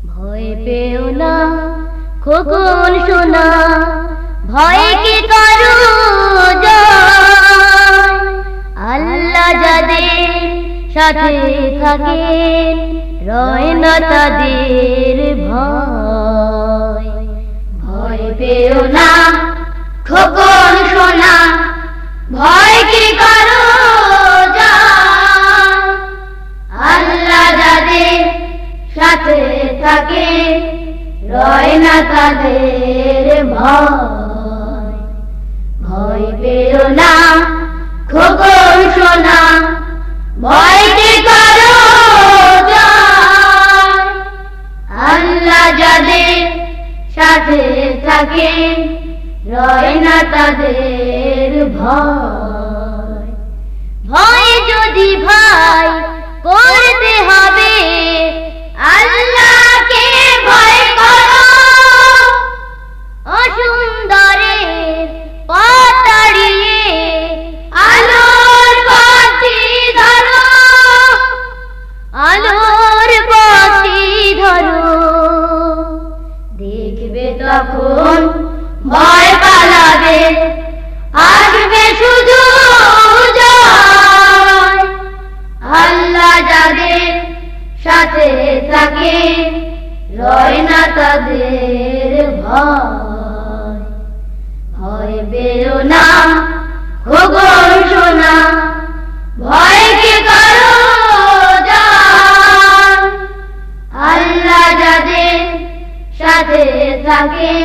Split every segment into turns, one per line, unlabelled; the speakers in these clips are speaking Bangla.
ভয় পেও না খোকন সোনা ভয় কি করো? আল্লাহ যাদের সাথে থাকেন রয় না তাদের ভয় ভয় পেও না খোকন সোনা থাকে রয় না তাদের ভয়। ভয় পেও না, খোকন সোনা ভয় কি করো আল্লাহ যাদের সাথে থাকে, রয় না তাদের ভয়। তাদের ভয়। ভয় বেরো না খবর শোনা ভয় কি করো? আল্লাহ যাদের সাথে থাকে,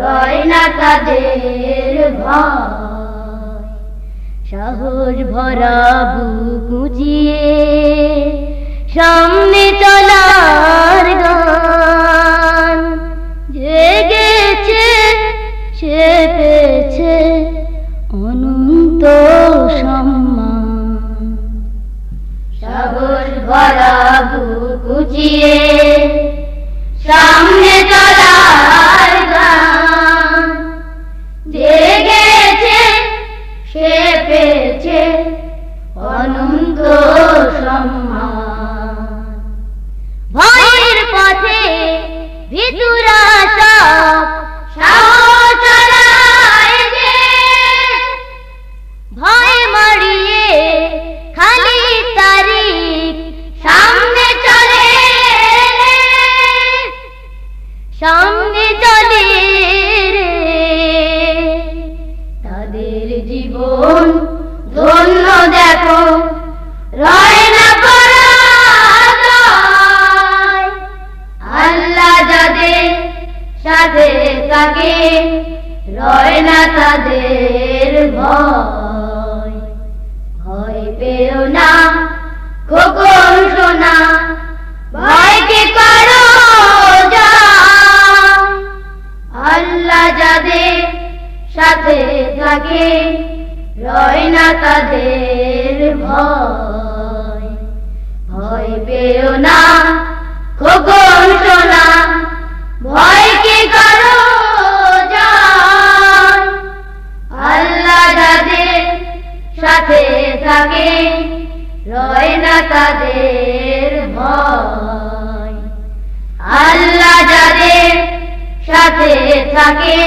রয় না তাদের ভয়। সাহস ভরা বুক উঁচিয়ে সামনে চলার গান পেয়েছে অনন্ত সম্মান। সামনে চলার সে পেয়েছে অনন্ত থাকে রয় না তাদের ভয় ভয় পেও না, খোকন সোনা ভয় কি করো? আল্লাহ যাদের সাথে থাকে, রয় না তাদের ভয় ভয় পেও না, খোকন সোনা থাকে রয় না তাদের ভয়। আল্লাহ যাদের সাথে থাকে,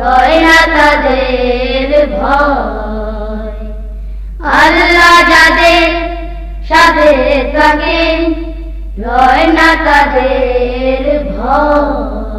রয় না তাদের ভয়। আল্লাহ যাদের সাথে থাকে, রয় না তাদের ভয়।